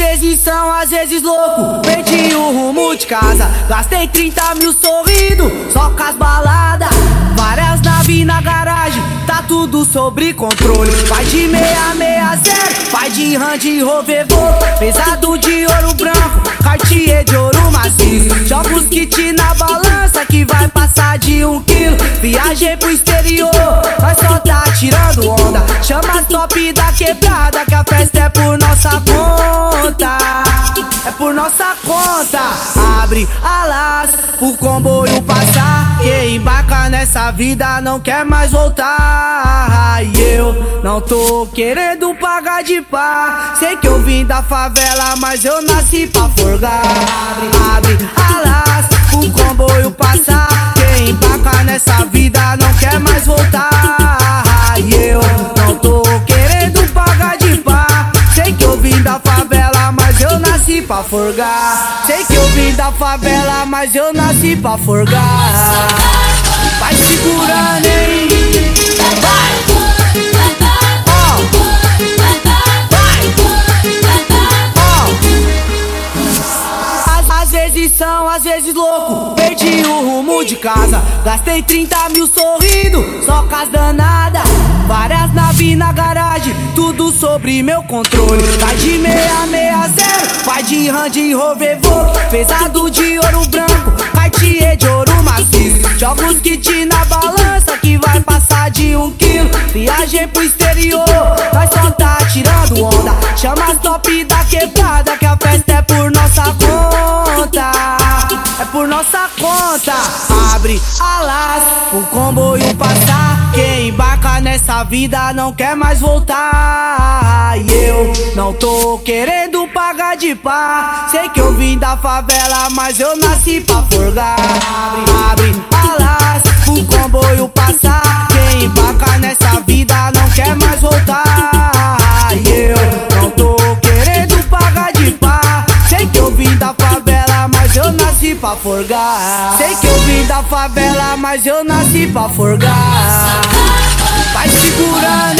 vezes são, às vezes louco. Perdi o rumo de casa, gastei 30 mil sorrindo, só com as baladas. Várias naves na garagem, tá tudo sobre controle. Vai de 660, vai de Range Rover pesado de ouro branco, Cartier de ouro maciço. Jogos kit na balança que vai passar de um quilo. Viajei pro exterior, nós só tá tirando onda. Chama top da quebrada que a festa É por nossa conta. Abre alas pro comboio passar. Quem embarca nessa vida não quer mais voltar. E eu não tô querendo pagar de pá. Sei que eu vim da favela, mas eu nasci pra forgar. Abre, abre alas pro comboio passar. Quem embarca forgar. Sei que eu vim da favela, mas eu nasci pra forgar. Vai segurando, hein? Às vezes louco. Perdi o rumo de casa. Gastei 30 mil sorrindo, só com as danadas. Várias naves na garagem, tudo sobre meu controle. Vai de 660, vai de Range Rover pesado de ouro branco, Cartier de ouro maciço. Jogos kit na balança que vai passar de um quilo. Viagem pro exterior, nós só tá tirando onda. Chama as top da quebrada que a festa é por nossa conta. É por nossa conta. Abre alas, o comboio passar. Quem nessa vida não quer mais voltar. E eu não tô querendo pagar de pá. Sei que eu vim da favela, mas eu nasci pra forgar. Abre, abre alas, o comboio passar. Quem embarca nessa vida não quer mais voltar. E eu não tô querendo pagar de pá. Sei que eu vim da favela, mas eu nasci pra forgar. Sei que eu vim da favela, mas eu nasci pra forgar. Hein?